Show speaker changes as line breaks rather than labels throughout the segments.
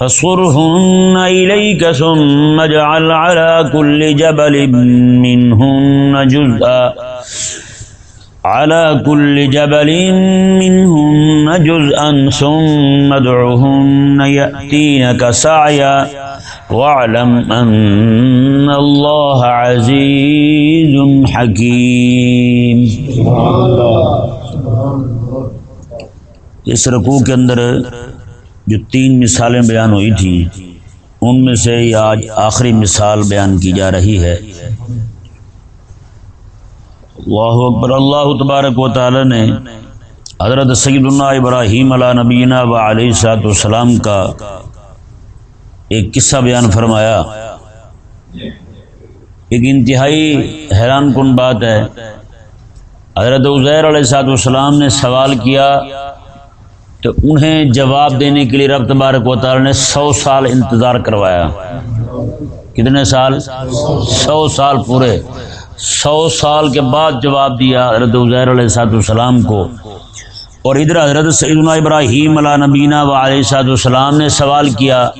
فصرهن إليك ثم اجعل على كل جبل منهن جزءا. على كل جبل منهن جزءا ثم ادعهن يأتينك سعيا. واعلم أن الله عزيز حكيم. سبحان الله اس رکوع کے اندر جو تین مثالیں بیان ہوئی تھیں، ان میں سے یہ آج آخری مثال بیان کی جا رہی ہے۔ اللہ اکبر، اللہ تبارک و تعالی نے حضرت سید اللہ ابراہیم علیہ نبینہ و علیہ صاحب السلام کا ایک قصہ بیان فرمایا۔ ایک انتہائی حیران کن بات ہے۔ حضرت عزیر علیہ صاحب السلام نے سوال کیا تو انہیں جواب دینے کے لیے رب تبارک و تعالی نے سو سال انتظار کروایا۔ کتنے سال؟ سو سال پورے۔ سو سال کے بعد جواب دیا حضرت عزیر علیہ صاحب السلام کو۔ اور ادھر حضرت سیدنا ابراہیم علیہ نبینہ و علیہ صاحب السلام نے سوال کیا،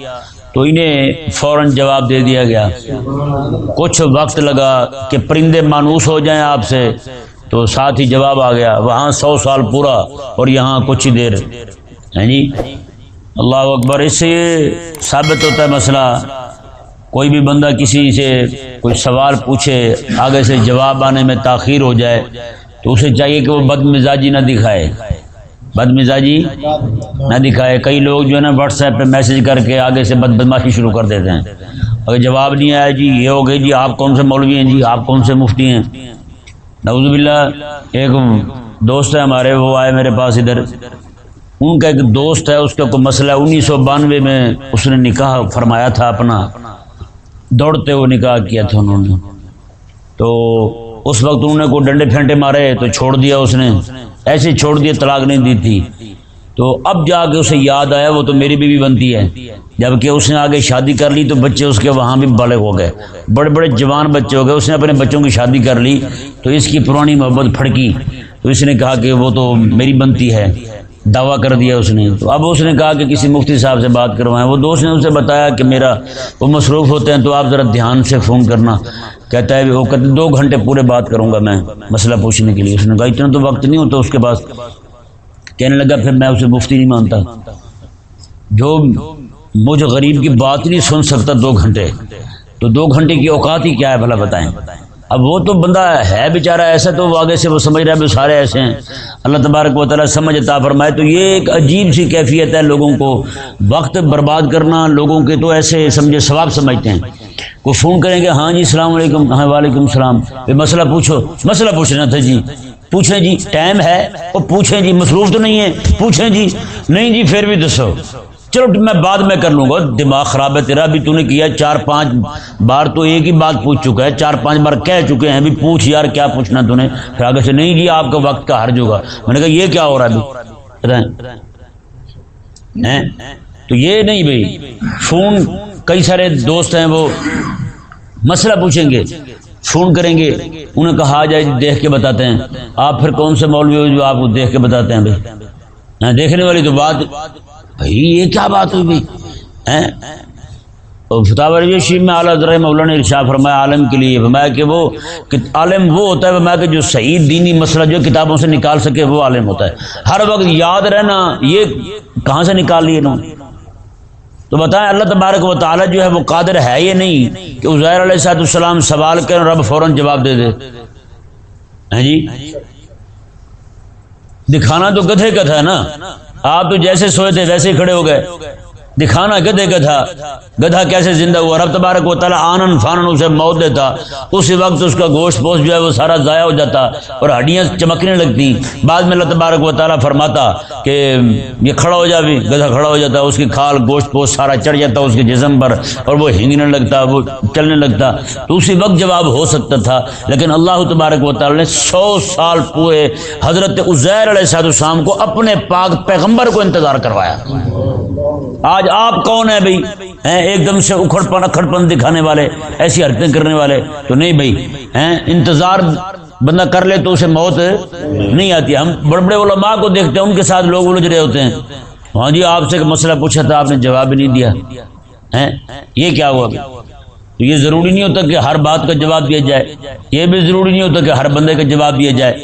تو انہیں فوراً جواب دے دیا گیا۔ کچھ وقت لگا کہ پرندے مانوس ہو جائیں آپ سے۔ تو ساتھ ہی جواب آ گیا، وہاں سو سال پورا اور یہاں کچھ ہی دیر۔ ہے جی؟ اللہ اکبر، اس سے ثابت ہوتا ہے مسئلہ، کوئی بھی بندہ کسی سے کوئی سوال پوچھے، آگے سے جواب آنے میں تاخیر ہو جائے، تو اسے چاہیے کہ وہ بد مزاجی نہ دکھائے۔ بد مزاجی نہ دکھائے۔ کئی لوگ جو ہے نا واٹس ایپ پہ میسج کر کے آگے سے بد بدماشی شروع کر دیتے ہیں۔ اگر جواب نہیں آیا جی یہ ہو گئی جی آپ کون سے مولوی ہیں؟ جی آپ کون سے مفتی ہیں؟ نعوذ باللہ، ایک دوست ہے ہمارے، وہ آئے میرے پاس ادھر۔ ان کا ایک دوست ہے، اس کا کوئی مسئلہ انیس سو بانوے میں اس نے نکاح فرمایا تھا اپنا۔ دوڑتے ہوئے نکاح کیا تھا انہوں نے۔ تو اس وقت انہوں نے کوئی ڈنڈے پھینٹے مارے، تو چھوڑ دیا اس نے۔ ایسے چھوڑ دیا، طلاق نہیں دی تھی۔ تو اب جا کے اسے یاد آیا، وہ تو میری بیوی بنتی ہے۔ جبکہ اس نے آگے شادی کر لی تو بچے اس کے وہاں بھی بڑے ہو گئے۔ بڑے بڑے جوان بچے ہو گئے۔ اس نے اپنے بچوں کی شادی کر لی تو اس کی پرانی محبت پھڑکی۔ تو اس نے کہا کہ وہ تو میری بنتی ہے۔ دعویٰ کر دیا اس نے۔ تو اب اس نے کہا کہ کسی مفتی صاحب سے بات کروائیں۔ وہ دوست نے اسے بتایا کہ میرا وہ مصروف ہوتے ہیں تو آپ ذرا دھیان سے فون کرنا۔ کہتا ہے وہ کہتے دو گھنٹے پورے بات کروں گا میں مسئلہ پوچھنے کے لیے۔ اس نے کہا اتنا تو وقت نہیں ہوتا اس کے پاس۔ کہنے لگا پھر میں اسے مفتی نہیں مانتا۔ جو مجھ غریب کی بات نہیں سن سکتا دو گھنٹے، تو دو گھنٹے کی اوقات ہی کیا ہے بھلا بتائیں۔ اب وہ تو بندہ ہے بیچارہ ایسا تو وہ آگے سے وہ سمجھ رہا ہے سارے ایسے ہیں۔ اللہ تبارک و تعالیٰ سمجھ عطا فرمائے۔ تو یہ ایک عجیب سی کیفیت ہے لوگوں کو۔ وقت برباد کرنا، لوگوں کے تو ایسے سمجھے، ثواب سمجھتے ہیں۔ کو فون کریں گے ہاں جی السلام علیکم ہاں وعلیکم السلام۔ پھر مسئلہ پوچھو، مسئلہ پوچھنا تھا جی۔ پوچھیں جی ٹائم ہے وہ پوچھیں جی مصروف تو نہیں ہے پوچھیں جی نہیں جی پھر بھی دسو۔ چلو میں بعد میں کر لوں گا، دماغ خراب ہے تیرا بھی تو نے کیا چار پانچ بار تو ایک ہی بات پوچھ چکا ہے، چار پانچ بار کہہ چکے ہیں بھی پوچھ یار کیا پوچھنا تو نے؟ پھر آگے سے نہیں جی آپ کا وقت کا حرج ہوگا میں نے کہا، یہ کیا ہو رہا ہے تو یہ نہیں بھائی، فون کئی سارے دوست ہیں، وہ مسئلہ پوچھیں گے، فون کریں گے، انہیں کہا جائے جی دیکھ کے بتاتے ہیں۔ آپ پھر کون سے مولوی ہو جو آپ کو دیکھ کے بتاتے ہیں بھائی؟ ہاں، دیکھنے والی تو بات بھائی، یہ کیا بات ہوئی بھائی؟ فتح شیب میں اعلیٰ ذرا مولانا نے ارشاد فرمایا، عالم کے لیے، فرمایا کہ وہ عالم وہ ہوتا ہے، فرمایا کہ جو صحیح دینی مسئلہ جو کتابوں سے نکال سکے، وہ عالم ہوتا ہے۔ ہر وقت یاد رہنا، یہ کہاں سے نکال لیے نا تو بتائیں، اللہ تبارک و تعالیٰ جو ہے وہ قادر ہے یہ نہیں کہ عزیر علیہ صاحب السلام سوال کریں رب فوراً جواب دے دے؟ جی؟ دکھانا تو گدھے کا تھا نا۔ آپ تو جیسے سوئے تھے ویسے ہی کھڑے ہو گئے۔ دکھانا گدھے کا تھا گدھا کیسے زندہ ہوا؟ رب تبارک و تعالیٰ آنن فانن اسے موت دیتا۔ اسی وقت اس کا گوشت پوش جو ہے وہ سارا ضائع ہو جاتا اور ہڈیاں چمکنے لگتی۔ بعد میں اللہ تبارک و تعالیٰ فرماتا کہ یہ کھڑا ہو جا بھی۔ گدھا کھڑا ہو جاتا، اس کی کھال، گوشت پوش سارا چڑھ جاتا، اس کے جسم پر اور وہ ہنگنے لگتا، وہ چلنے لگتا۔ تو اسی وقت جواب ہو سکتا تھا، لیکن اللہ تبارک و تعالیٰ نے سو سال پورے حضرت عزیر علیہ السلام کو اپنے پاک پیغمبر کو انتظار کروایا۔ آج آپ کون ہیں بھائی؟ ایک دم سے اکھڑ پن اکھڑ پن دکھانے والے، ایسی حرکتیں کرنے والے تو نہیں بھائی۔ انتظار بندہ کر لے تو اسے موت نہیں آتی۔ ہم بڑے بڑے علماء کو دیکھتے ہیں، ان کے ساتھ لوگ الجھ رہے ہوتے ہیں۔ ہاں جی آپ سے ایک مسئلہ پوچھا تھا، آپ نے جواب نہیں دیا۔ یہ کیا ہوا؟ تو یہ ضروری نہیں ہوتا کہ ہر بات کا جواب دیا جائے۔ یہ بھی ضروری نہیں ہوتا کہ ہر بندے کا جواب دیا جائے۔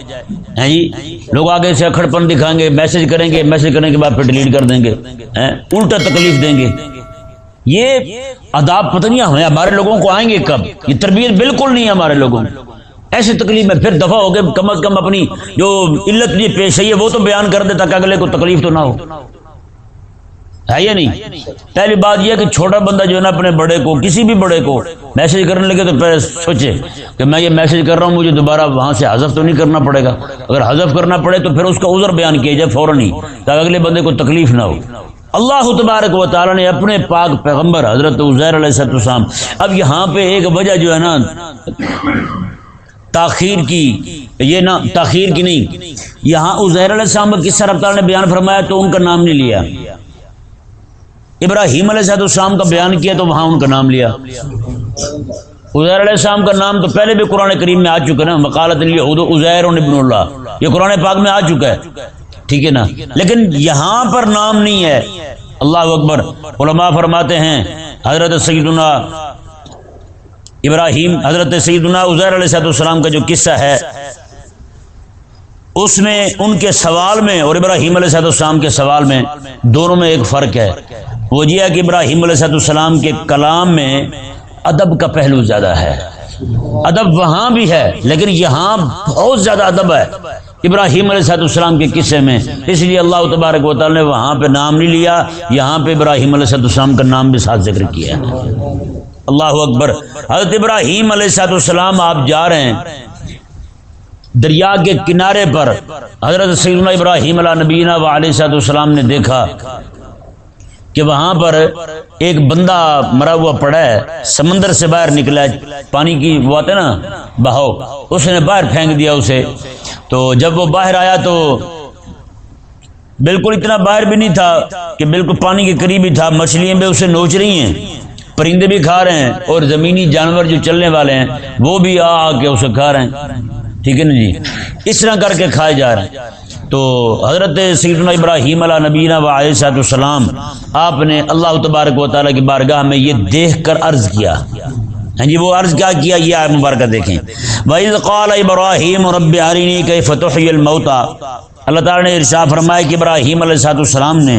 ہیں جی؟ لوگ آگے سے اکھڑ پن دکھائیں گے میسج کریں گے میسج کرنے کے بعد پھر ڈیلیٹ کر دیں گے الٹا تکلیف دیں گے۔ یہ اداب پتہ نہیں ہمیں ہمارے لوگوں کو آئیں گے کب؟ یہ تربیت بالکل نہیں ہے ہمارے لوگوں ایسی تکلیف میں پھر دفاع ہو گئے، کم از کم اپنی جو علت یہ پیش ہے، وہ تو بیان کر دے تاکہ اگلے کو تکلیف تو نہ ہو۔ ہے یا نہیں? پہلی بات یہ کہ چھوٹا بندہ جو ہے نا اپنے بڑے کو، کسی بھی بڑے کو میسج کرنے لگے تو پہلے سوچے کہ میں یہ میسج کر رہا ہوں، مجھے دوبارہ وہاں سے حذف تو نہیں کرنا پڑے گا۔ اگر حذف کرنا پڑے تو پھر اس کا عذر بیان کیا جائے فوراً ہی، تاکہ اگلے بندے کو تکلیف نہ ہو۔ اللہ تبارک و تعالیٰ نے اپنے پاک پیغمبر حضرت عزیر علیہ السلام اب یہاں پہ ایک وجہ جو ہے نا تاخیر کی، یہ نا تاخیر کی نہیں، یہاں عزیر علیہ السلام کس طرح تعالیٰ نے بیان فرمایا تو ان کا نام نہیں لیا۔ ابراہیم علیہ صاحب السلام کا بیان کیا تو وہاں ان کا نام لیا۔ عزیر علیہ السلام کا نام تو پہلے بھی قرآن کریم میں آ چکا نا۔ وکالت عزیر ابن اللہ یہ قرآن پاک میں آ چکا ہے۔ ٹھیک ہے نا۔ لیکن یہاں پر نام نہیں ہے۔ اللہ اکبر۔ علماء فرماتے ہیں، حضرت سیدنا ابراہیم، حضرت سیدنا عزیر علیہ صاحب السلام کا جو قصہ ہے، اس میں ان کے سوال میں اور ابراہیم علیہ صاحب السلام کے سوال میں دونوں میں ایک فرق ہے۔ وہ یہ ہے کہ ابراہیم علیہ السلام کے کلام میں ادب کا پہلو زیادہ ہے۔ ادب وہاں بھی ہے، لیکن یہاں بہت زیادہ ادب ہے۔ ابراہیم علیہ السلام کے قصے میں۔ اس لیے اللہ تبارک و تعالی نے وہاں پہ نام نہیں لیا، یہاں پہ ابراہیم علیہ السلام کا نام بھی ساتھ ذکر کیا ہے۔ اللہ اکبر۔ حضرت ابراہیم علیہ السلام آپ جا رہے ہیں۔ دریا کے کنارے پر حضرت سیدنا ابراہیم علیہ نبینہ و علیہ السلام نے دیکھا۔ کہ وہاں پر ایک بندہ مرا ہوا پڑا ہے، سمندر سے باہر نکلا ہے، پانی کی وہ آتے نا، بہاؤ، اس نے باہر پھینک دیا اسے۔ تو جب وہ باہر آیا تو بالکل اتنا باہر بھی نہیں تھا کہ بالکل پانی کے قریب ہی تھا۔ مچھلیاں بھی اسے نوچ رہی ہیں، پرندے بھی کھا رہے ہیں اور زمینی جانور جو چلنے والے ہیں، وہ بھی آ آ کے اسے کھا رہے ہیں۔ ٹھیک ہے نا جی؟ اس طرح کر کے کھائے جا رہے ہیں۔ تو حضرت سیدنا ابراہیم علیہ نبینہ و علیہ السلام آپ نے اللہ تبارک و تعالیٰ کی بارگاہ میں یہ دیکھ کر عرض کیا۔ ہاں جی وہ عرض کیا کیا؟ یہ آپ مبارکہ دیکھیں۔ وَإِذْ قَالَ إِبْرَاهِيمُ رَبِّ عَرِنِي كَيْفَ تُحْيِي الْمَوْتَى؟ اللہ تعالیٰ نے ارشا فرمایا کہ ابراہیم علیہ صاحب السلام نے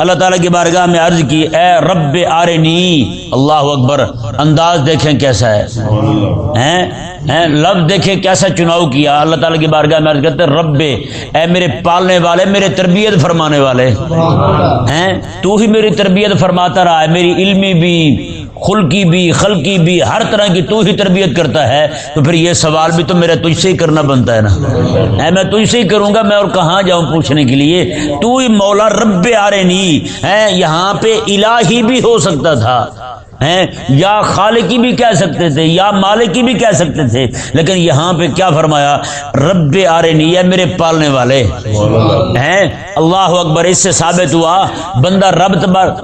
اللہ تعالیٰ کی بارگاہ میں عرض کی، اے رب آرنی۔ اللہ اکبر، انداز دیکھیں کیسا ہے۔ لفظ دیکھیں کیسا چناؤ کیا۔ اللہ تعالیٰ کی بارگاہ میں عرض کرتے رب، اے میرے پالنے والے، میرے تربیت فرمانے والے۔ ہیں؟ تو ہی میری تربیت فرماتا رہا ہے، میری علمی بھی، خلقی بھی خلقی بھی، ہر طرح کی تو ہی تربیت کرتا ہے۔ تو پھر یہ سوال بھی تو میرا تجھ سے ہی کرنا بنتا ہے نا۔ میں تجھ سے ہی کروں گا، میں اور کہاں جاؤں پوچھنے کے لیے؟ تو ہی مولا رب آرے نہیں یہاں پہ الہی بھی ہو سکتا تھا۔ ہیں؟ یا خالقی بھی کہہ سکتے تھے، یا مالکی بھی کہہ سکتے تھے، لیکن یہاں پہ کیا فرمایا؟ رب آرے نہیں ہے میرے پالنے والے۔ ہیں؟ اللہ اکبر، اس سے ثابت ہوا، بندہ رب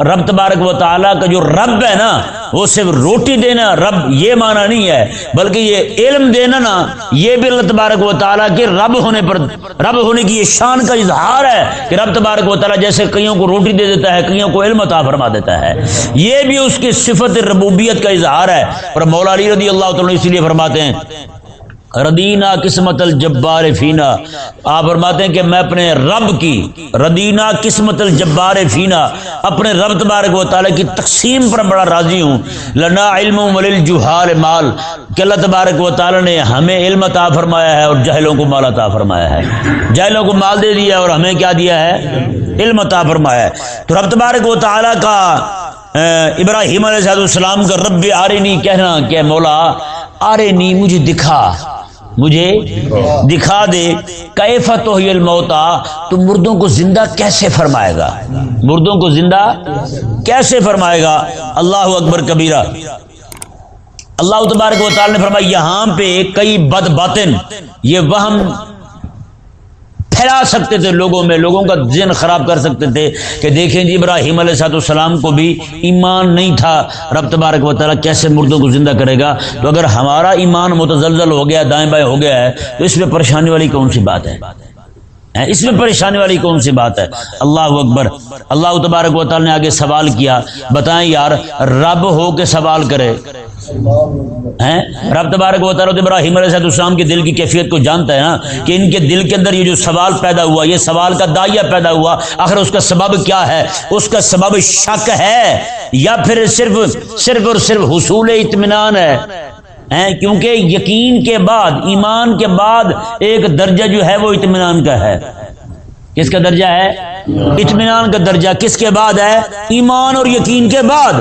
رب تبارک و تعالیٰ کا جو رب ہے نا، وہ صرف روٹی دینا، رب یہ مانا نہیں ہے، بلکہ یہ علم دینا نا، یہ بھی اللہ تبارک و تعالیٰ کے رب ہونے پر، رب ہونے کی یہ شان کا اظہار ہے کہ رب تبارک و تعالیٰ جیسے کئیوں کو روٹی دے دیتا ہے، کئیوں کو علم عطا فرما دیتا ہے۔ یہ بھی اس کی صفت صفت ربوبیت کا اظہار ہے اور مولا علی رضی اللہ تعالیٰ اس لیے فرماتے ہیں، ردینا قسمت الجبار فینا آپ فرماتے ہیں کہ میں اپنے رب کی، ردینا قسمت الجبار فینا اپنے رب تبارک و تعالی کی تقسیم پر بڑا راضی ہوں۔ لنا علم وللجہال مال۔ کہ اللہ تبارک و تعالی نے ہمیں علم عطا فرمایا ہے اور جہلوں کو مال عطا فرمایا ہے۔ جہلوں کو مال دے دیا اور ہمیں کیا دیا ہے؟ علم عطا فرمایا ہے۔ تو رب تبارک و تعالی کا ابراہیم علیہ السلام کا رب آرینی کہنا کہ مولا، آرینی مجھے دکھا مجھے دکھا دے کیفت الموتا تو مردوں کو زندہ کیسے فرمائے گا؟ مردوں کو زندہ کیسے فرمائے گا؟ اللہ اکبر کبیرہ۔ اللہ تبارک و تعالی نے فرمایا، یہاں پہ کئی بد باطن، یہ وہم پھیلا سکتے تھے لوگوں میں، لوگوں کا ذہن خراب کر سکتے تھے کہ دیکھیں جی ابراہیم علیہ صاحب السلام کو بھی ایمان نہیں تھا۔ رب تبارک و تعالیٰ کیسے مردوں کو زندہ کرے گا؟ تو اگر ہمارا ایمان متزلزل ہو گیا، دائیں بائیں ہو گیا ہے، تو اس میں پریشانی والی کون سی بات ہے؟ اس میں پریشانی والی کون سی بات ہے؟ اللہ اکبر، اللہ تبارک و تعالیٰ نے آگے سوال کیا۔ بتائیں یار، رب ہو کے سوال کرے۔ رب تبارک و تعالیٰ ابراہیم علیہ السلام کے دل کی کیفیت کو جانتا ہے نا کہ ان کے دل کے اندر یہ جو سوال پیدا ہوا، یہ سوال کا دائیا پیدا ہوا، آخر اس کا سبب کیا ہے؟ اس کا سبب شک ہے یا پھر صرف صرف اور صرف حصول اطمینان ہے؟ کیونکہ یقین کے بعد، ایمان کے بعد ایک درجہ جو ہے وہ اطمینان کا ہے۔ کس کا درجہ ہے؟ اطمینان کا درجہ کس کے بعد ہے؟ ایمان اور یقین کے بعد۔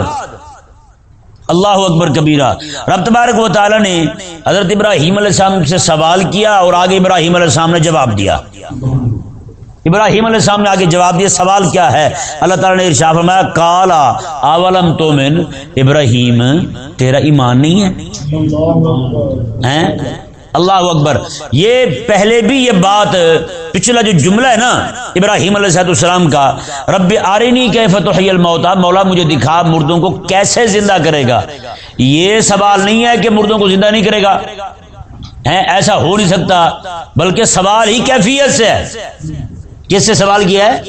اللہ اکبر کبیرہ۔ رب تبارک و تعالی نے حضرت ابراہیم علیہ السلام سے سوال کیا اور آگے ابراہیم علیہ السلام نے جواب دیا۔ ابراہیم علیہ السلام نے آگے جواب دیا، سوال کیا ہے؟ اللہ تعالیٰ نے ارشاد فرمایا کالا اولم تو ابراہیم، تیرا ایمان نہیں ہے؟ اللہ اکبر، یہ پہلے بھی یہ بات، پچھلا جو جملہ ہے نا، ابراہیم علیہ السلام کا، رب آرینی کے فتح الموتا مولا مجھے دکھا مردوں کو کیسے زندہ کرے گا۔ یہ سوال نہیں ہے کہ مردوں کو زندہ نہیں کرے گا۔ ایسا ہو نہیں سکتا، بلکہ سوال ہی کیفیت سے ہے۔ کس سے سوال کیا ہے؟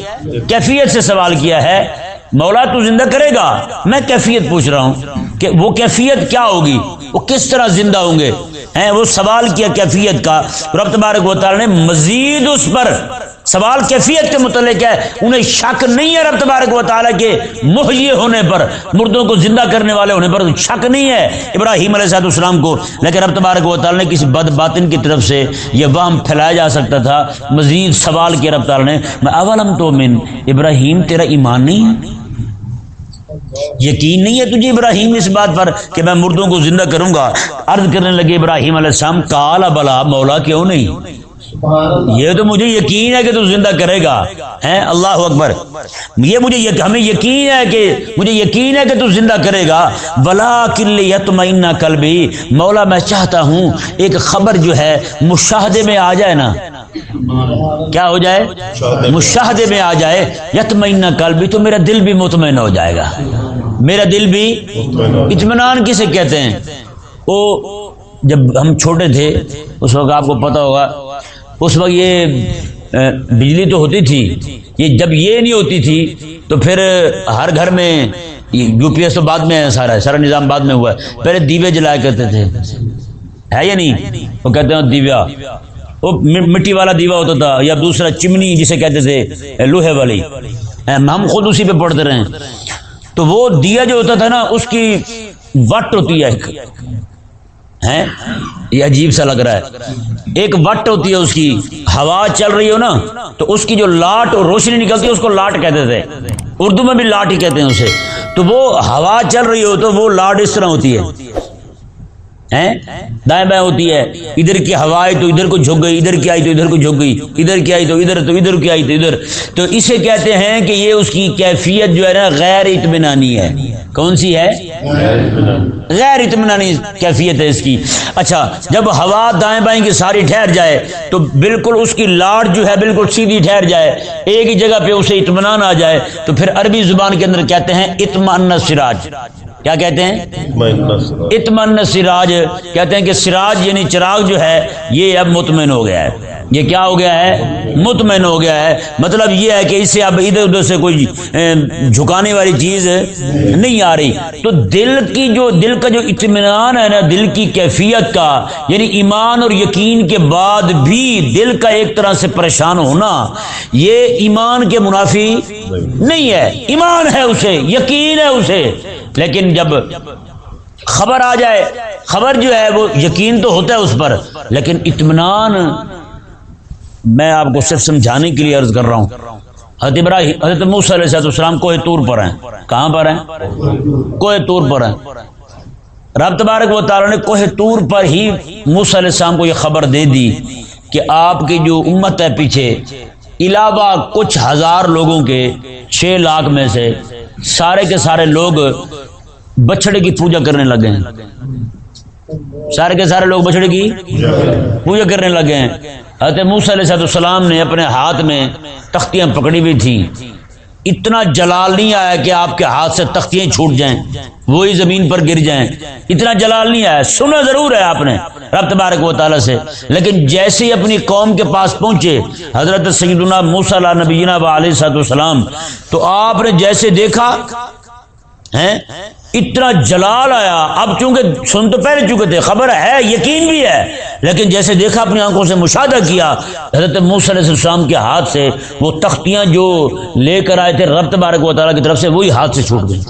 کیفیت سے سوال کیا ہے۔ مولا تو زندہ کرے گا۔ میں کیفیت پوچھ رہا ہوں کہ وہ کیفیت کیا ہوگی؟ وہ کس طرح زندہ ہوں گے؟ وہ سوال کیا کیفیت کا رب تبارک و تعالی نے مزید اس پر سوال کیفیت کے متعلق ہے انہیں شک نہیں ہے رب تبارک و تعالیٰ کے محیے ہونے پر مردوں کو زندہ کرنے والے ہونے پر شک نہیں ہے ابراہیم علیہ صاحب السلام کو لیکن رب تبارک و تعالیٰ نے کسی بد باطن کی طرف سے یہ وام پھیلایا جا سکتا تھا مزید سوال کیا رب تعالیٰ نے میں اولم تو من ابراہیم تیرا ایمان نہیں ہے یقین نہیں ہے تجھے ابراہیم اس بات پر کہ میں مردوں کو زندہ کروں گا؟ عرض کرنے لگے ابراہیم علیہ السلام کالا بلا، مولا کیوں نہیں؟ یہ تو مجھے یقین ہے کہ تو زندہ کرے گا اللہ اکبر۔ یہ مجھے ہمیں یقین ہے کہ، مجھے یقین ہے کہ تو زندہ کرے گا۔ بلا کل یتمینہ کل بھی مولا، میں چاہتا ہوں ایک خبر جو ہے، مشاہدے میں آ جائے نا۔ کیا ہو جائے؟ مشاہدے میں آ جائے۔ یتمینہ کل بھی تو میرا دل بھی مطمئن ہو جائے گا۔ میرا دل بھی اطمینان کسے کہتے ہیں؟ وہ جب ہم چھوٹے تھے، اس وقت آپ کو پتا ہوگا، اس وقت یہ بجلی تو ہوتی تھی، یہ جب یہ نہیں ہوتی تھی تو پھر ہر گھر میں یو پی ایس تو بعد میں ہے سارا سارا نظام بعد میں ہوا ہے۔ پہلے دیوے جلایا کرتے تھے۔ ہے یا نہیں؟ وہ کہتے ہیں دیویا۔ وہ مٹی والا دیوا ہوتا تھا یا دوسرا چمنی جسے کہتے تھے، لوہے والی۔ ہم خود اسی پہ پڑھتے رہے تو وہ دیا جو ہوتا تھا نا، اس کی وٹ ہوتی ہے یہ عجیب سا لگ رہا ہے۔ ایک وٹ ہوتی ہے اس کی۔ ہوا چل رہی ہو نا، تو اس کی جو لاٹ اور روشنی نکلتی ہے، اس کو لاٹ کہتے تھے۔ اردو میں بھی لاٹ ہی کہتے ہیں اسے۔ تو وہ ہوا چل رہی ہو تو وہ لاٹ اس طرح ہوتی ہے۔ دائیں بائیں ہوتی ہے۔ ادھر کی ہوا آئی تو ادھر کو جھک گئی، ادھر کی آئی تو ادھر کو جھک گئی، ادھر کی آئی تو ادھر تو ادھر کی آئی تو ادھر۔ تو اسے کہتے ہیں کہ یہ اس کی کیفیت جو ہے نا غیر اطمینانی ہے۔ کون سی ہے؟ غیر اطمینانی کیفیت ہے اس کی۔ اچھا جب ہوا دائیں بائیں کی ساری ٹھہر جائے تو بالکل اس کی لاٹ جو ہے بالکل سیدھی ٹھہر جائے۔ ایک ہی جگہ پہ اسے اطمینان آ جائے۔ تو پھر عربی زبان کے اندر کہتے ہیں اطمان سراج۔ کیا کہتے ہیں؟ اطمن سراج۔ کہتے ہیں کہ سراج یعنی چراغ جو ہے یہ اب مطمئن ہو گیا ہے۔ یہ کیا ہو گیا ہے؟ مطمئن ہو گیا ہے۔ مطلب یہ ہے کہ اس سے اب ادھر ادھر سے کوئی جھکانے والی چیز نہیں آ رہی۔ تو دل کی جو دل کا جو اطمینان ہے نا دل کی کیفیت کا یعنی ایمان اور یقین کے بعد بھی دل کا ایک طرح سے پریشان ہونا یہ ایمان کے منافی نہیں ہے۔ ایمان ہے اسے یقین ہے اسے۔ لیکن جب خبر آ جائے، خبر جو ہے وہ یقین تو ہوتا ہے اس پر، لیکن اطمینان میں آپ کو صرف سمجھانے کے لیے عرض کر رہا ہوں۔ حضرت ابراہیم، حضرت موسیٰ علیہ السلام کوہ طور پر ہیں۔ کہاں پر ہیں؟ کوہ طور پر ہیں۔ رب تبارک و تعالیٰ نے کوہ طور پر ہی موسیٰ علیہ السلام کو یہ خبر دے دی کہ آپ کی جو امت ہے پیچھے، علاوہ کچھ ہزار لوگوں کے، چھ لاکھ میں سے سارے کے سارے لوگ بچڑے کی پوجا کرنے لگے ہیں۔ سارے کے سارے لوگ بچڑے کی پوجا کرنے لگے ہیں۔ حضرت موسیٰ علیہ السلام نے اپنے ہاتھ میں تختیاں پکڑی ہوئی تھیں۔ اتنا جلال نہیں آیا کہ آپ کے ہاتھ سے تختیاں چھوٹ جائیں، وہی زمین پر گر جائیں۔ اتنا جلال نہیں آیا، سنا ضرور ہے آپ نے، رب تبارک و تعالیٰ سے۔ لیکن جیسے ہی اپنی قوم کے پاس پہنچے، حضرت سیدنا موسیٰ علیہ نبینا علیہ صاحب السلام تو آپ نے جیسے دیکھا اتنا جلال آیا۔ اب چونکہ سن تو پہلے چکے تھے خبر ہے، یقین بھی ہے، لیکن جیسے دیکھا اپنی آنکھوں سے مشاہدہ کیا، حضرت موسیٰ علیہ السلام کے ہاتھ سے وہ تختیاں جو لے کر آئے تھے، رب تبارک و تعالیٰ کی طرف سے وہی ہاتھ سے چھوٹ گئی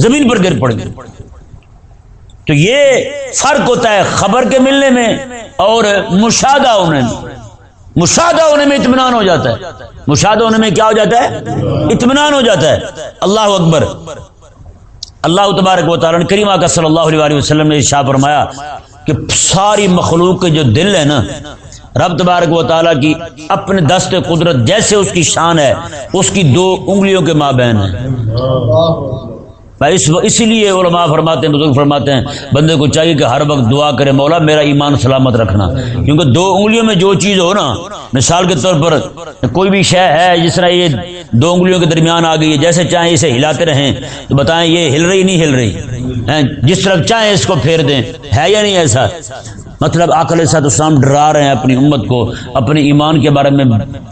زمین پر گر پڑ گئی تو یہ فرق ہوتا ہے خبر کے ملنے میں اور مشاہدہ ہونے میں۔ مشاہدہ ہونے میں اطمینان ہو جاتا ہے۔ مشاہدہ ہونے میں کیا ہو جاتا ہے؟ اطمینان ہو جاتا ہے۔ اللہ اکبر۔ اللہ تبارک و تعالیٰ کریمہ کا صلی اللہ علیہ وسلم نے شاہ فرمایا کہ ساری مخلوق کے جو دل ہے نا، رب تبارک و تعالیٰ کی اپنے دست قدرت جیسے اس کی شان ہے، اس کی دو انگلیوں کے ماں بہن ہیں اس اسی لیے علماء فرماتے ہیں، بزرگ فرماتے ہیں، بندے کو چاہیے کہ ہر وقت دعا کرے، مولا میرا ایمان سلامت رکھنا۔ کیونکہ دو انگلیوں میں جو چیز ہو نا، مثال کے طور پر کوئی بھی شے ہے، جس طرح یہ دو انگلیوں کے درمیان آ گئی ہے، جیسے چاہیں اسے ہلاتے رہیں۔ تو بتائیں یہ ہل رہی نہیں ہل رہی۔ جس طرح چاہیں اس کو پھیر دیں۔ ہے یا نہیں ایسا؟ مطلب آکل سات اسلام ڈرا رہے ہیں اپنی امت کو، اپنے ایمان کے بارے میں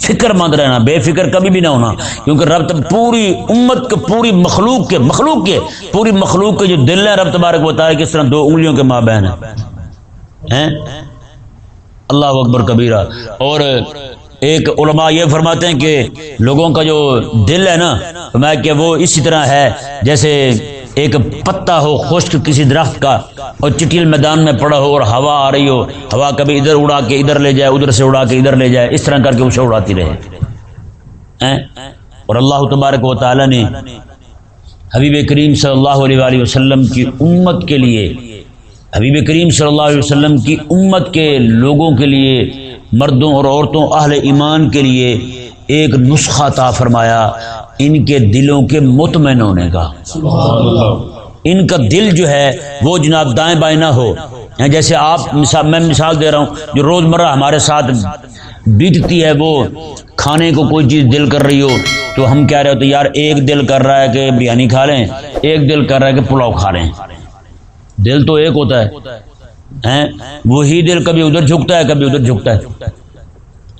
فکر مند رہنا، بے فکر کبھی بھی نہ ہونا۔ کیونکہ رب پوری امت کے، پوری مخلوق کے مخلوق کے، پوری مخلوق کے جو دل ہے رب تبارک بتا ہے کس طرح دو انگلیوں کے ماں بہن ہیں؟ اللہ اکبر کبیرہ۔ اور ایک علماء یہ فرماتے ہیں کہ لوگوں کا جو دل ہے نا میں کہ وہ اسی طرح ہے، جیسے ایک پتا ہو، خشک کسی درخت کا، اور چٹیل میدان میں پڑا ہو، اور ہوا آ رہی ہو، ہوا کبھی ادھر اڑا کے ادھر لے جائے، ادھر سے اڑا کے ادھر لے جائے، اس طرح کر کے اسے اڑاتی رہے۔ اور اللہ تبارک و تعالی نے حبیب کریم صلی اللہ علیہ وسلم کی امت کے لیے، حبیب کریم صلی اللہ علیہ وسلم کی امت کے لوگوں کے لیے مردوں اور عورتوں اہل ایمان کے لیے ایک نسخہ تا فرمایا، ان کے دلوں کے مطمئن ہونے کا۔ ان کا دل جو ہے، وہ جناب دائیں بائیں نہ ہو۔ یعنی جیسے آپ مثال، میں مثال دے رہا ہوں، جو روز مرہ ہمارے ساتھ بیتتی ہے، وہ کھانے کو کوئی چیز دل کر رہی ہو، تو ہم کہہ رہے ہو تو یار، ایک دل کر رہا ہے کہ بریانی کھا لیں، ایک دل کر رہا ہے کہ پلاؤ کھا لیں۔ دل تو ایک ہوتا ہے۔ وہی دل کبھی ادھر جھکتا ہے، کبھی ادھر جھکتا ہے۔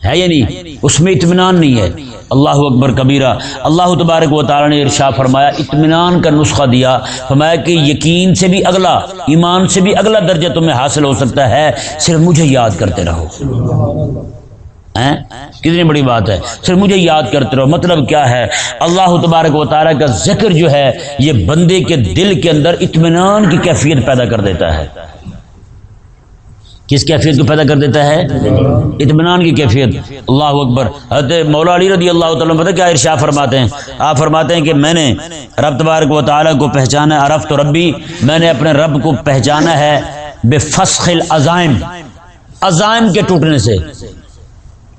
ہے یا نہیں؟ اس میں اطمینان نہیں ہے۔ اللہ اکبر کبیرہ، اللہ تبارک و تعالیٰ نے ارشا فرمایا، اطمینان کا نسخہ دیا۔ فرمایا کہ یقین سے بھی اگلا، ایمان سے بھی اگلا درجہ تمہیں حاصل ہو سکتا ہے۔ صرف مجھے یاد کرتے رہو۔ کتنی بڑی بات ہے۔ صرف مجھے یاد کرتے رہو۔ مطلب کیا ہے؟ اللہ تبارک و تعالیٰ کا ذکر جو ہے، یہ بندے کے دل کے اندر اطمینان کی کیفیت پیدا کر دیتا ہے۔ کس کیفیت کو پیدا کر دیتا ہے؟ اطمینان کی کیفیت۔ اللہ اکبر۔ حضرت مولا علی رضی اللہ تعالیٰ پتہ کیا ارشا فرماتے ہیں؟ آپ فرماتے ہیں کہ میں نے رب تبارک و تعالیٰ کو پہچانا عرف تو ربی، میں نے اپنے رب کو پہچانا ہے بے فسخ العزائم، عزائم کے ٹوٹنے سے۔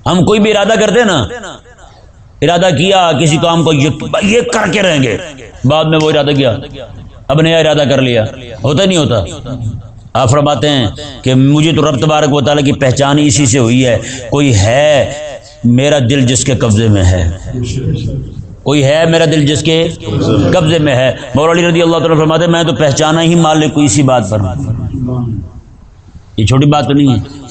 ہم کوئی بھی ارادہ کرتے نا، ارادہ کیا، کسی کام کو یہ کر کے رہیں گے۔ بعد میں وہ ارادہ کیا، اب نیا ارادہ کر لیا۔ ہوتا نہیں ہوتا۔ آپ فرماتے ہیں کہ مجھے تو رب تبارک و تعالیٰ کی پہچان اسی سے ہوئی ہے۔ کوئی ہے میرا دل جس کے قبضے میں ہے۔ کوئی ہے میرا دل جس کے قبضے میں ہے۔ علی رضی اللہ تعالیٰ فرماتے ہیں، میں تو پہچانا ہی مالک کو اسی بات پر یہ چھوٹی بات تو نہیں ہے۔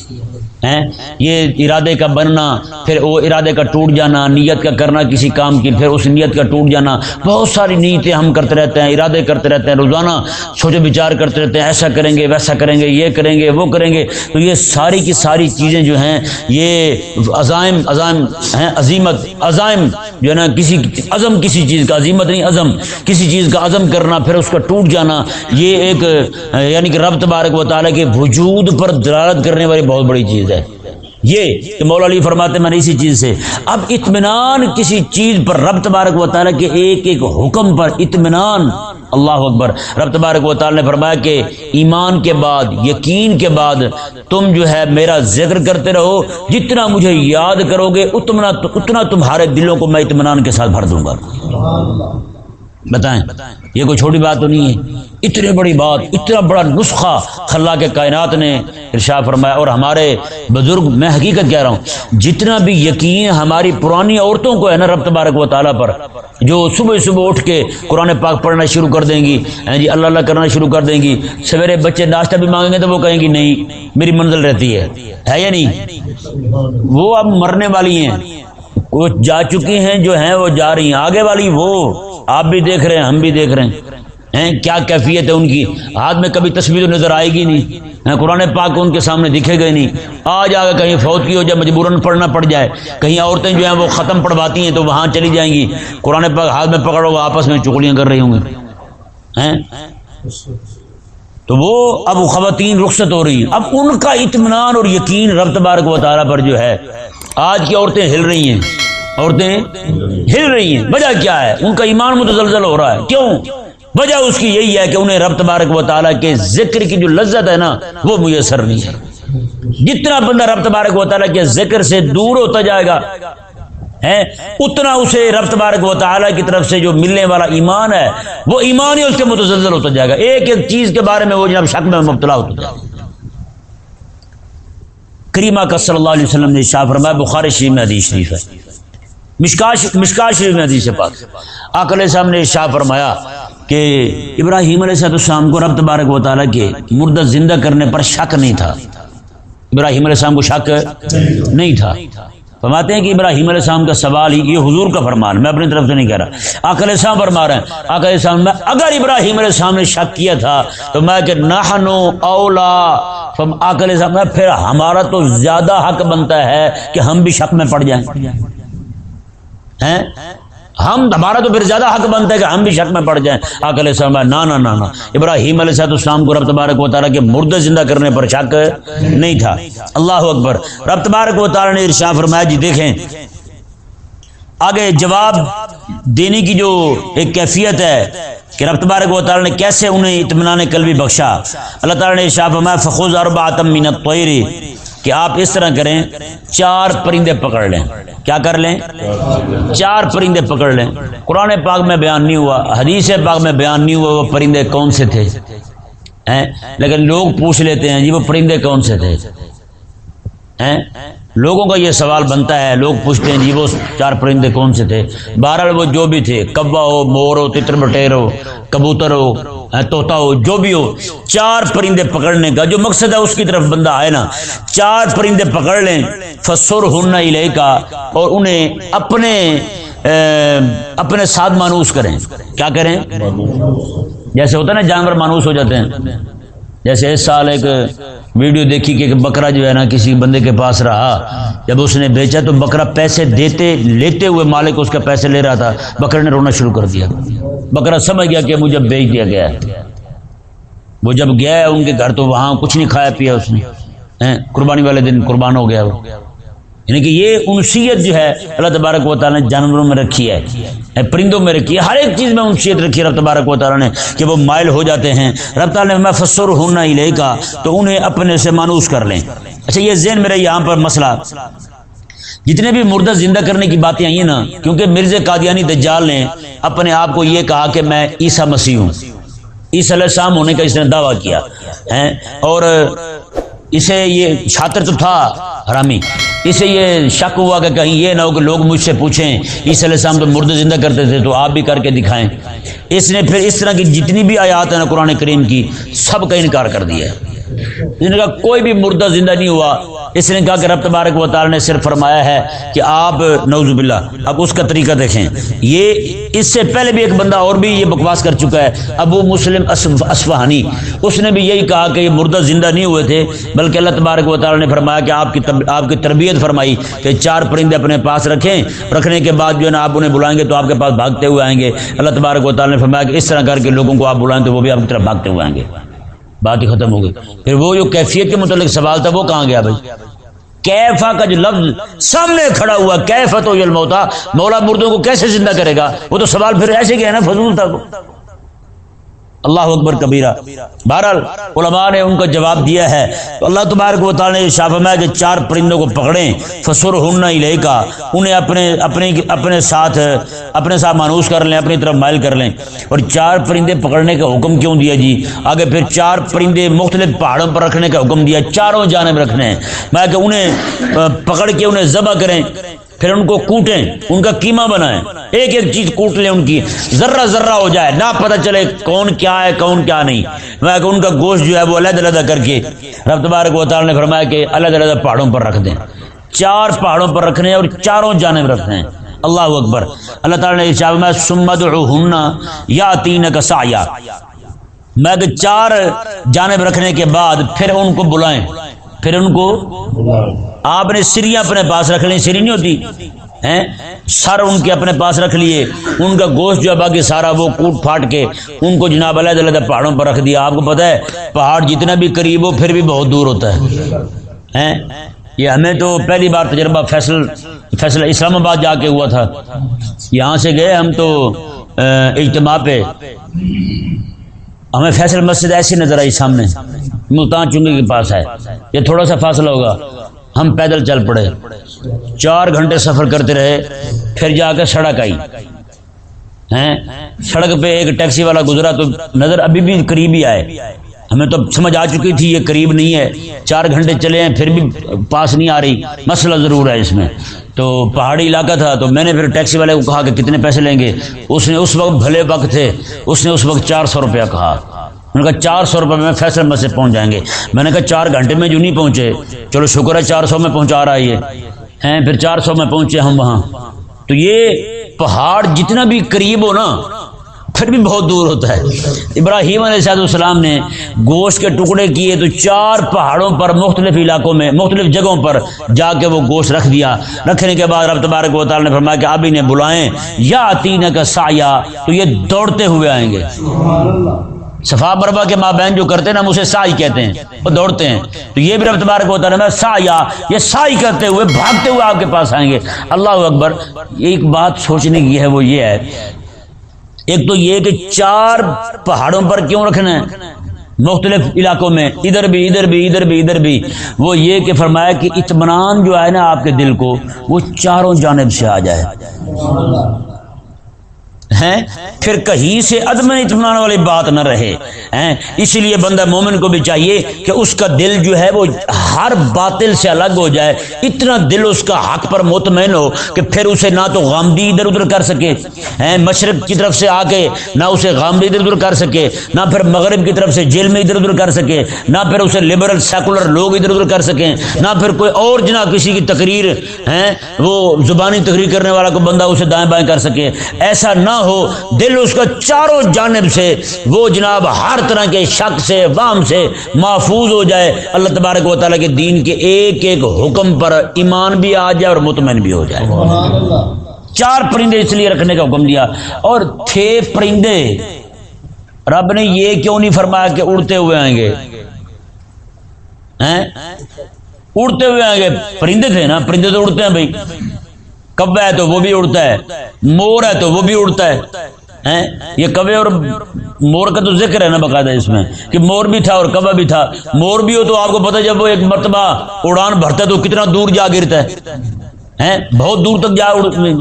ہیں؟ یہ ارادے کا بننا، پھر وہ ارادے کا ٹوٹ جانا، نیت کا کرنا کسی کام کی، پھر اس نیت کا ٹوٹ جانا۔ بہت ساری نیتیں ہم کرتے رہتے ہیں، ارادے کرتے رہتے ہیں، روزانہ سوچے بچار کرتے رہتے ہیں، ایسا کریں گے، ویسا کریں گے، یہ کریں گے، وہ کریں گے۔ تو یہ ساری کی ساری چیزیں جو ہیں، یہ عزائم عزائم ہیں، عظیمت، عزائم جو ہے نا، کسی عزم کسی چیز کا، عظیمت نہیں، عزم۔ کسی چیز کا عزم کرنا، پھر اس کا ٹوٹ جانا، یہ ایک یعنی کہ رب تبارک و تعالیٰ کے وجود پر دلالت کرنے والی بہت بڑی چیز ہے۔ یہ کہ مولا علی فرماتے میں نے اسی چیز سے۔ اب اطمینان کسی چیز پر رب تبارک و تعالیٰ کے ایک ایک حکم پر اطمینان، اللہ اکبر۔ رب تبارک و تعالیٰ نے فرمایا کہ ایمان کے بعد، یقین کے بعد تم جو ہے میرا ذکر کرتے رہو۔ جتنا مجھے یاد کرو گے، اتنا اتنا تمہارے دلوں کو میں اطمینان کے ساتھ بھر دوں گا۔ بتائیں، یہ کوئی چھوٹی بات تو نہیں ہے۔ اتنی بڑی بات، اتنا بڑا نسخہ خلا کے کائنات نے ارشا فرمایا، اور ہمارے بزرگ، میں حقیقت کہہ رہا ہوں، جتنا بھی یقین ہماری پرانی عورتوں کو ہے نا رب تبارک و تعالیٰ پر، جو صبح صبح اٹھ کے قرآن پاک پڑھنا شروع کر دیں گی ہاں جی اللہ اللہ کرنا شروع کر دیں گی، سویرے بچے ناشتہ بھی مانگیں گے تو وہ کہیں گی نہیں، میری منزل رہتی ہے۔ ہے یا نہیں؟ وہ اب مرنے والی ہیں، وہ جا چکی ہیں جو ہیں، وہ جا رہی ہیں، آگے والی وہ آپ بھی دیکھ رہے ہیں، ہم بھی دیکھ رہے ہیں۔ کیا کیفیت ہے ان کی؟ ہاتھ میں کبھی تصویر نظر آئے گی نہیں۔ قرآن پاک ان کے سامنے دکھے گئے نہیں۔ آ جا کر کہیں فوت کی ہو جائے، مجبوراً پڑھنا پڑ جائے۔ کہیں عورتیں جو ہیں وہ ختم پڑھواتی ہیں تو وہاں چلی جائیں گی۔ قرآن پاک ہاتھ میں پکڑو آپس میں چکلیاں کر رہی ہوں گے۔ تو وہ اب خواتین رخصت ہو رہی اب ان کا اطمینان اور یقین رب تبارک و تعالیٰ پر جو ہے، آج کی عورتیں ہل رہی ہیں۔ عورتیں ہل رہی ہیں۔ وجہ کیا ہے؟ ان کا ایمان متزلزل ہو رہا ہے۔ کیوں؟ وجہ اس کی یہی ہے کہ انہیں رب تبارک و تعالیٰ کے ذکر کی جو لذت ہے نا، وہ میسر نہیں ہے۔ جتنا بندہ رب تبارک و تعالیٰ کے ذکر سے دور ہوتا جائے گا اتنا اسے رب تبارک و تعالیٰ کی طرف سے جو ملنے والا ایمان ہے، وہ ایمان ہی اس کے متزلزل ہوتا جائے گا۔ ایک ایک چیز کے بارے میں وہ جناب شک میں مبتلا ہوتا جائے گا۔ کریمہ کا صلی اللہ علیہ وسلم نے شاہ فرمایا بخار شریف میں حدیث شریف ہے۔ مشکا شریف میں حدیث پاک۔ آکل صاحب نے شاہ فرمایا کہ ابراہیم علیہ السلام کو رب تبارک و تعالیٰ کے مردہ زندہ کرنے پر شک نہیں تھا۔ ابراہیم علیہ السلام کو شک نہیں تھا۔ فرماتے ہیں کہ ابراہیم علیہ السلام کا سوال ہی یہ حضور کا فرمان، میں اپنی طرف سے نہیں کہہ رہا۔ آک علیہ السلام فرما رہے ہیں آک علیہ السلام میں، اگر ابراہیم علیہ السلام نے شک کیا تھا تو میں کہ نحنو اولا۔ آک علیہ السلام میں، پھر ہمارا تو زیادہ حق بنتا ہے کہ ہم بھی شک میں پڑ جائیں۔ ہیں؟ ہم ہمارا تو پھر زیادہ حق بنتا ہے کہ ہم بھی شک میں پڑ جائیں۔ آکل السلام نا نا نا نا ابراہیم علیہ صاحب السلام کو رب تبارک و تعالیٰ کے مردہ زندہ کرنے پر شک نہیں تھا۔ اللہ اکبر۔ رب تبارک و تعالیٰ نے ارشا فرمایا جی دیکھیں۔ آگے جواب دینے کی جو ایک کیفیت ہے کہ رب تبارک و تعالیٰ نے کیسے انہیں اطمینان قلبی بخشا۔ اللہ تعالیٰ نے ارشا فرمایا فخوز اربعتم من الطیر کہ آپ اس طرح کریں، چار پرندے پکڑ لیں۔ کیا کر لیں؟ چار پرندے پکڑ لیں۔ قرآن پاک میں بیان نہیں ہوا، حدیث پاک میں بیان نہیں ہوا وہ پرندے کون سے تھے۔ لیکن لوگ پوچھ لیتے ہیں جی وہ پرندے کون سے تھے؟ لوگوں کا یہ سوال بنتا ہے، لوگ پوچھتے ہیں جی وہ چار پرندے کون سے تھے؟ بہرحال وہ جو بھی تھے کبا ہو، مور ہو، تتر بٹیر ہو، کبوتر ہو توتا ہو، جو بھی ہو، چار پرندے پکڑنے کا جو مقصد ہے اس کی طرف بندہ آئے نا۔ چار پرندے پکڑ لیں۔ فسر ہونا علیہ کا اور انہیں اپنے اپنے ساتھ مانوس کریں۔ کیا کریں؟ جیسے ہوتا ہے نا، جانور مانوس ہو جاتے ہیں۔ جیسے اس سال ایک ویڈیو دیکھی کہ بکرا جو ہے نا، کسی بندے کے پاس رہا۔ جب اس نے بیچا تو بکرا پیسے دیتے، لیتے ہوئے مالک اس کے پیسے لے رہا تھا۔ بکرا نے رونا شروع کر دیا۔ بکرا سمجھ گیا کہ مجھے بیچ دیا گیا ہے۔ وہ جب گیا ہے ان کے گھر تو وہاں کچھ نہیں کھایا پیا اس نے۔ قربانی والے دن قربان ہو گیا وہ۔ یعنی کہ یہ انسیت جو ہے، اللہ تبارک و تعالیٰ نے جانوروں میں رکھی ہے۔ پرندوں میں رکھی ہے۔ ہر ایک چیز میں انسیت رکھی ہے، رب تبارک و تعالیٰ نے، کہ وہ مائل ہو جاتے ہیں۔ رب تعالیٰ نے میں فسر ہونا ہی لے کا تو انہیں اپنے سے مانوس کر لیں۔ اچھا یہ ذہن میرا یہاں پر مسئلہ جتنے بھی مردہ زندہ کرنے کی باتیں آئی ہیں نا، کیونکہ مرز قادیانی دجال نے اپنے آپ کو یہ کہا کہ میں عیسیٰ مسیح ہوں۔ عیسی علیہ السلام ہونے کا اس نے دعویٰ کیا ہے اور اسے یہ چھاتر تو تھا حرامی۔ اسے یہ شک ہوا کہ کہیں یہ نہ ہو کہ لوگ مجھ سے پوچھیں، عیسی علیہ السلام تو مرد زندہ کرتے تھے تو آپ بھی کر کے دکھائیں۔ اس نے پھر اس طرح کی جتنی بھی آیات ہیں نا قرآن کریم کی، سب کا انکار کر دیا۔ ہے اس نے کہا کوئی بھی مردہ زندہ نہیں ہوا۔ اس نے کہا کہ رب تبارک و تعالی نے صرف فرمایا ہے کہ آپ نوز باللہ اب اس کا طریقہ دیکھیں۔ یہ اس سے پہلے بھی ایک بندہ اور بھی یہ بکواس کر چکا ہے، ابو مسلم اسفہانی اس نے بھی یہی کہا کہ یہ مردہ زندہ نہیں ہوئے تھے، بلکہ اللہ تبارک و تعالی نے فرمایا کہ آپ کی آپ کی تربیت فرمائی کہ چار پرندے اپنے پاس رکھیں۔ رکھنے کے بعد جو ہے نا آپ انہیں بلائیں گے تو آپ کے پاس بھاگتے ہوئے آئیں گے۔ اللہ تبارک و تعالی نے فرمایا کہ اس طرح کر کے لوگوں کو آپ بلائیں تو وہ بھی آپ کی طرف بھاگتے ہوئے آئیں گے۔ بات ہی ختم ہو گئی۔ پھر وہ جو کیفیت کے متعلق سوال تھا، وہ کہاں گیا بھائی؟ کیفا کا جو لفظ سامنے کھڑا ہوا کیفا تو موتا مولا مردوں کو کیسے زندہ کرے گا؟ وہ تو سوال پھر ایسے گیا نا، فضول تھا اللہ اکبر کبیرہ۔ بہرحال علماء نے ان کا جواب دیا ہے۔ تو اللہ تبارک و تعالیٰ نے شاہ میں کہ چار پرندوں کو پکڑیں فسر ہننا ہی لے کا انہیں اپنے اپنے اپنے ساتھ اپنے ساتھ مانوس کر لیں، اپنی طرف مائل کر لیں۔ اور چار پرندے پکڑنے کا حکم کیوں دیا جی؟ آگے پھر چار پرندے مختلف پہاڑوں پر رکھنے کا حکم دیا، چاروں جانب رکھنے۔ ہیں میں کہ انہیں پکڑ کے انہیں ذبح کریں۔ پھر ان کو کوٹیں، ان کا کیما بنائیں۔ ایک ایک چیز کوٹ لیں ان کی۔ ذرہ ذرہ ہو جائے، نہ پتہ چلے کون کیا ہے، کون کیا نہیں۔ میں کہ ان کا گوشت جو ہے وہ علیحدہ علیحدہ کر کے رب تبارک و تعالی نے فرمایا کہ علیحدہ علیحدہ پہاڑوں پر رکھ دیں۔ چار پہاڑوں پر رکھنے اور چاروں جانب رکھنے ہیں۔ اللہ اکبر۔ اللہ تعالیٰ نے چاہ میں سمد یا تین کا سایہ میں کہ چار جانب رکھنے کے بعد پھر ان کو بلائیں۔ پھر ان کو آپ نے سری اپنے پاس رکھ لی سری نہیں ہوتی؟ سر ان کے اپنے پاس رکھ لیے۔ ان کا گوشت جو ہے باقی سارا وہ کوٹ پھاٹ کے ان کو جناب علیہ علیحدہ پہاڑوں پر رکھ دیا۔ آپ کو پتا ہے پہاڑ جتنا بھی قریب ہو پھر بھی بہت دور ہوتا ہے۔ یہ ہمیں تو پہلی بار تجربہ فیصل فیصلہ اسلام آباد جا کے ہوا تھا۔ یہاں سے گئے ہم تو اجتماع پہ۔ ہمیں فیصل مسجد ایسی نظر آئی سامنے، ملتان چنگی کے پاس ہے۔ یہ تھوڑا سا فاصلہ ہوگا۔ ہم پیدل چل پڑے۔ چار گھنٹے سفر کرتے رہے، پھر جا کے سڑک آئی۔ ہیں؟ سڑک پہ ایک ٹیکسی والا گزرا تو نظر ابھی بھی قریب ہی آئے۔ ہمیں تو سمجھ آ چکی تھی یہ قریب نہیں ہے۔ چار گھنٹے چلے ہیں، پھر بھی پاس نہیں آ رہی۔ مسئلہ ضرور ہے اس میں۔ تو پہاڑی علاقہ تھا، تو میں نے پھر ٹیکسی والے کو کہا کہ کتنے پیسے لیں گے؟ اس نے اس وقت بھلے وقت تھے، اس نے اس وقت چار سو روپیہ کہا۔ میں نے کہا، چار سو روپئے میں فیصل مسجد سے پہنچ جائیں گے۔ میں نے کہا، چار گھنٹے میں جو نہیں پہنچے۔ چلو، شکر ہے، چار سو میں پہنچا رہا ہے ہیں، پھر چار سو میں پہنچے ہم وہاں۔ تو یہ پہاڑ جتنا بھی قریب ہو نا پھر بھی بہت دور ہوتا ہے۔ ابراہیم علیہ صاحب السلام نے گوشت کے ٹکڑے کیے تو چار پہاڑوں پر مختلف علاقوں میں، مختلف جگہوں پر جا کے وہ گوشت رکھ دیا۔ رکھنے کے بعد رب تبارک و تعالی نے فرمایا کہ ابھی نے بلائیں۔ یا تین کا سایہ تو یہ دوڑتے ہوئے آئیں گے۔ صفا بربا کے ماں بہن جو کرتے ہیں نا ہم اسے سائی کہتے ہیں۔ وہ دوڑتے ہیں۔ تو یہ بھی رب تبارک ہوتا ہے سا یہ سائی کرتے ہوئے بھاگتے ہوئے آپ کے پاس آئیں گے۔ اللہ اکبر، ایک بات سوچنے کی ہے، وہ یہ ہے ایک تو یہ کہ چار پہاڑوں پر کیوں رکھنا ہے؟ مختلف علاقوں میں، ادھر بھی ادھر بھی ادھر بھی ادھر بھی۔ وہ یہ کہ فرمایا کہ اطمینان جو ہے نا آپ کے دل کو، وہ چاروں جانب سے آ جائے۔ ہیں، پھر کہیں سے عدم اطمینان والی بات نہ رہے۔ ہیں، اسی لیے بندہ مومن کو بھی چاہیے کہ اس کا دل جو ہے وہ ہر باطل سے الگ ہو جائے۔ اتنا دل اس کا حق پر مطمئن ہو کہ پھر اسے نہ تو غامدی ادھر ادھر کر سکے۔ ہیں، مشرق کی طرف سے آ کے نہ اسے غامدی ادھر ادھر کر سکے، نہ پھر مغرب کی طرف سے جیل میں ادھر ادھر کر سکے، نہ پھر اسے لبرل سیکولر لوگ ادھر ادھر کر سکیں، نہ پھر کوئی اور جنا کسی کی تقریر، ہیں، وہ زبانی تقریر کرنے والا کو بندہ اسے دائیں بائیں کر سکے۔ ایسا نہ ہو دل اس کا چاروں جانب سے، وہ جناب ہر طرح کے شک سے، وام سے محفوظ ہو جائے۔ اللہ تبارک و تعالیٰ کے دین کے ایک ایک حکم پر ایمان بھی آ جائے اور مطمئن بھی ہو جائے۔ چار پرندے اس لیے رکھنے کا حکم دیا۔ اور تھے پرندے، رب نے یہ کیوں نہیں فرمایا کہ اڑتے ہوئے آئیں گے؟ اڑتے ہوئے آئیں گے۔ پرندے تھے نا، پرندے تو اڑتے ہیں بھائی۔ کبا ہے تو وہ بھی اڑتا ہے، مور ہے تو وہ بھی اڑتا ہے۔ یہ کبے اور مور کا تو ذکر ہے نا باقاعدہ اس میں، کہ مور بھی تھا اور کبا بھی تھا۔ مور بھی ہو تو آپ کو پتا جب وہ ایک مرتبہ اڑان بھرتا ہے تو کتنا دور جا گرتا ہے۔ بہت دور تک جا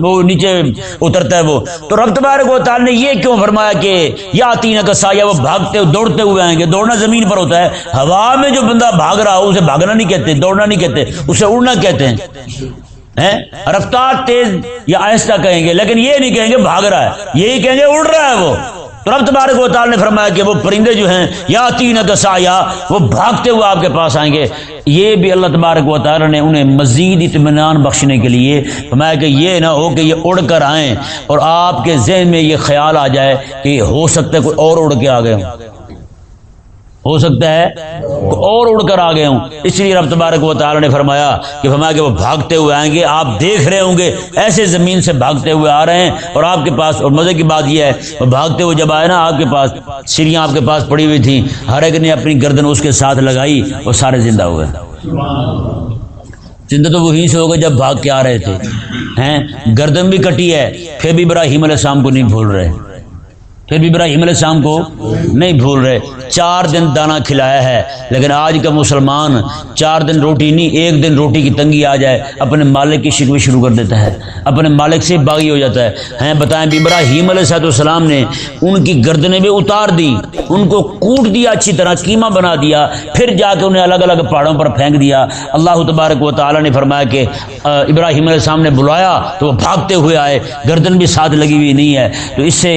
وہ نیچے اترتا ہے وہ۔ تو رب تبارک و تعالی نے یہ کیوں فرمایا کہ یا تین کا سایہ وہ بھاگتے دوڑتے ہوئے آئیں گے؟ دوڑنا زمین پر ہوتا ہے۔ ہوا میں جو بندہ بھاگ رہا ہو، اسے بھاگنا نہیں کہتے، دوڑنا نہیں کہتے، اسے اڑنا کہتے ہیں۔ رفتار تیز یا آہستہ کہیں گے، لیکن یہ نہیں کہیں گے بھاگ رہا ہے، یہی کہیں گے اڑ رہا ہے وہ۔ تو رب تبارک و تعالی نے فرمایا کہ وہ پرندے جو ہیں، یا تین دسایا وہ بھاگتے ہوئے آپ کے پاس آئیں گے۔ یہ بھی اللہ تبارک و تعالی نے انہیں مزید اطمینان بخشنے کے لیے فرمایا کہ یہ نہ ہو کہ یہ اڑ کر آئیں اور آپ کے ذہن میں یہ خیال آ جائے کہ ہو سکتا ہے کوئی اور اڑ کے آ گئے ہوں۔ ہو سکتا ہے اور اڑ کر آ گئے ہوں۔ اس لیے رب تبارک و تعالی نے فرمایا کہ فرمایا کہ وہ بھاگتے ہوئے آئیں گے۔ آپ دیکھ رہے ہوں گے، ایسے زمین سے بھاگتے ہوئے آ رہے ہیں اور آپ کے پاس، اور مزے کی بات یہ ہے، وہ بھاگتے ہوئے جب آئے نا، آپ کے پاس سیڑھیاں آپ کے پاس پڑی ہوئی تھیں۔ ہر ایک نے اپنی گردن اس کے ساتھ لگائی اور سارے زندہ ہوئے زندہ تو وہیں سے ہوگا جب بھاگ کے آ رہے تھے۔ ہیں؟ گردن بھی کٹی ہے، پھر بھی ابراہیم علیہ السلام کو نہیں بھول رہے۔ پھر بھی ابراہیم علیہ السلام کو نہیں بھول رہے۔ چار دن دانا کھلایا ہے، لیکن آج کا مسلمان چار دن روٹی نہیں، ایک دن روٹی کی تنگی آ جائے، اپنے مالک کی شکوی شروع کر دیتا ہے۔ اپنے مالک سے باغی ہو جاتا ہے۔ ہیں بتائیں بھی ابراہیم علیہ صاحب السلام نے ان کی گردنیں بھی اتار دی، ان کو کوٹ دیا، اچھی طرح قیمہ بنا دیا، پھر جا کے انہیں الگ الگ پہاڑوں پر پھینک دیا۔ اللہ تبارک و تعالیٰ نے فرمایا کہ ابراہیم علیہ السلام نے بلایا تو وہ بھاگتے ہوئے آئے، گردن بھی ساتھ لگی ہوئی نہیں ہے۔ تو اس سے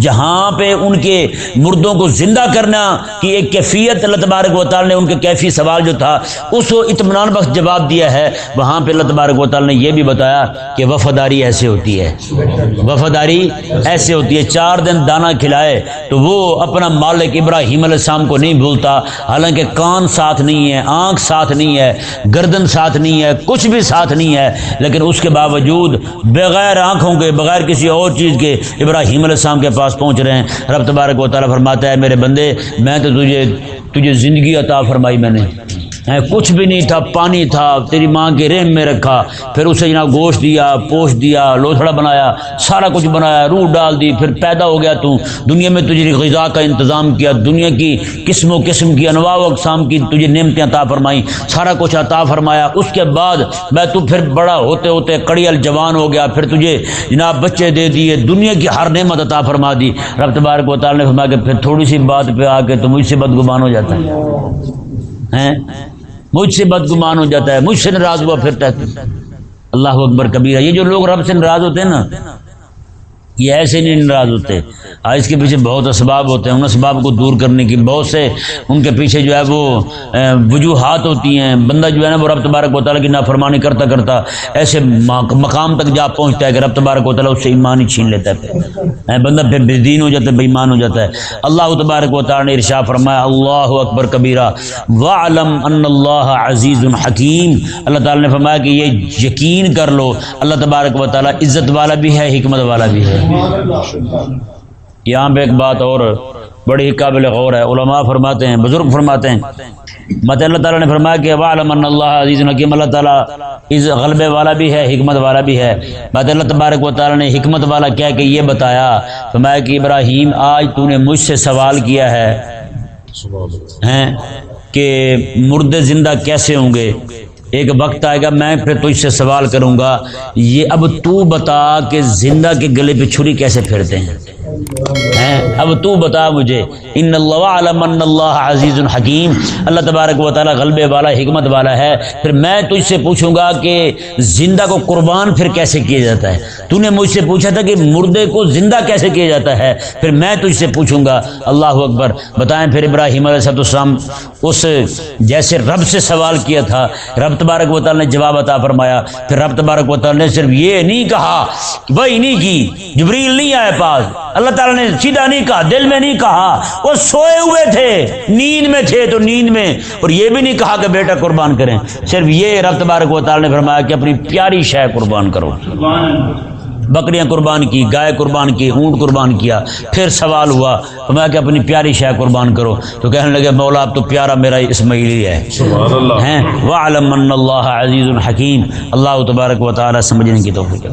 جہاں پہ ان کے مردوں کو زندہ کرنا کی ایک کیفیت اللہ تبارک و تعالی نے ان کے کیفی سوال جو تھا، اس کو اطمینان بخش جواب دیا ہے۔ وہاں پہ اللہ تبارک و تعالی نے یہ بھی بتایا کہ وفاداری ایسے ہوتی ہے۔ وفاداری ایسے ہوتی ہے، چار دن دانا کھلائے تو وہ اپنا مالک ابراہیم علیہ السلام کو نہیں بھولتا۔ حالانکہ کان ساتھ نہیں ہے، آنکھ ساتھ نہیں ہے، گردن ساتھ نہیں ہے، کچھ بھی ساتھ نہیں ہے۔ لیکن اس کے باوجود بغیر آنکھوں کے، بغیر کسی اور چیز کے ابراہیم علیہ السلام کے پاس پہنچ رہے ہیں۔ رب تبارک و تعالیٰ فرماتا ہے، میرے بندے، میں تو تجھے تجھے زندگی عطا فرمائی میں نے۔ کچھ بھی نہیں تھا، پانی تھا، تیری ماں کے رحم میں رکھا۔ پھر اسے جناب گوشت دیا، پوش دیا لوتھڑا بنایا، سارا کچھ بنایا، روح ڈال دی، پھر پیدا ہو گیا تو۔ دنیا میں تجھے غذا کا انتظام کیا، دنیا کی قسم و قسم کی انواع و اقسام کی تجھے نعمتیں عطا فرمائی سارا کچھ عطا فرمایا۔ اس کے بعد میں تو پھر بڑا ہوتے ہوتے کڑیل جوان ہو گیا، پھر تجھے جناب بچے دے دیے، دنیا کی ہر نعمت عطا فرما دی۔ رب تبارک و تعالیٰ نے فرمایا کہ پھر تھوڑی سی بات پہ آ کے تو مجھ سے بدگمان ہو جاتا ہے۔ مجھ سے بدگمان ہو جاتا ہے، مجھ سے ناراض ہوا پھرتا ہے۔ اللہ اکبر کبیرہ، یہ جو لوگ رب سے ناراض ہوتے ہیں نا یہ ایسے نہیں ناراض ہوتے۔ آج اس کے پیچھے بہت اسباب ہوتے ہیں۔ ان اسباب کو دور کرنے کی بہت سے ان کے پیچھے جو ہے وہ وجوہات ہوتی ہیں۔ بندہ جو ہے نا وہ رب تبارک و تعالیٰ کی نافرمانی کرتا کرتا ایسے مقام تک جا پہنچتا ہے کہ رب تبارک و تعالیٰ اس سے ایمان ہی چھین لیتا ہے پھر۔ بندہ پھر بے دین ہو جاتا ہے، بے ایمان ہو جاتا ہے۔ اللہ تبارک و تعالیٰ نے ارشا فرمایا، اللہ اکبر کبیرہ وعلم ان اللہ عزیز الحکیم اللہ تعالیٰ نے فرمایا کہ یہ یقین کر لو، اللہ تبارک و تعالیٰ عزت والا بھی ہے، حکمت والا بھی ہے۔ یہاں پہ ایک بات اور بڑی قابل غور ہے۔ علماء فرماتے ہیں، بزرگ فرماتے ہیں۔ مت اللہ تعالیٰ نے فرمایا کہ اللہ عزیز الحکیم اللہ تعالیٰ اس غلبے والا بھی ہے، حکمت والا بھی ہے۔ مت اللہ تبارک و تعالیٰ نے حکمت والا کیا کہ یہ بتایا، فرمایا کہ ابراہیم، آج تو نے مجھ سے سوال کیا ہے کہ مردے زندہ کیسے ہوں گے؟ ایک وقت آئے گا، میں پھر تجھ سے سوال کروں گا، یہ اب تو بتا کہ زندہ کے گلے پہ چھری کیسے پھیرتے ہیں؟ اب تو بتا مجھے ان اللہ علم اللہ عزیز الحکیم اللہ تبارک و تعالیٰ غلبے والا، حکمت والا ہے۔ پھر میں تجھ سے پوچھوں گا کہ زندہ کو قربان پھر کیسے کیا جاتا ہے؟ تو نے مجھ سے پوچھا تھا کہ مردے کو زندہ کیسے کیا جاتا ہے؟ پھر میں تجھ سے پوچھوں گا، اللہ اکبر، بتائیں پھر ابراہیم علیہ السلام اس جیسے رب سے سوال کیا تھا۔ رب تبارک و تعالیٰ نے جواب عطا فرمایا۔ پھر رب تبارک و تعالیٰ نے صرف یہ نہیں کہا، وہی نہیں کی، جبریل نہیں آئے پاس۔ اللہ تعالیٰ نے سیدھا نہیں کہا دل میں نہیں کہا وہ سوئے ہوئے تھے نیند میں تھے تو نیند میں اور یہ بھی نہیں کہا کہ بیٹا قربان کریں صرف یہ رب تبارک و تعالیٰ نے فرمایا کہ اپنی پیاری شے قربان کرو۔ بکریاں قربان کی گائے قربان کی اونٹ قربان کیا پھر سوال ہوا فرمایا کہ اپنی پیاری شے قربان کرو۔ تو کہنے لگے مولا اب تو پیارا میرا اسماعیلی ہے۔ ہیں؟ وعلم ان اللہ عزیز الحکیم اللہ تبارک و تعالی سمجھنے کی توفیق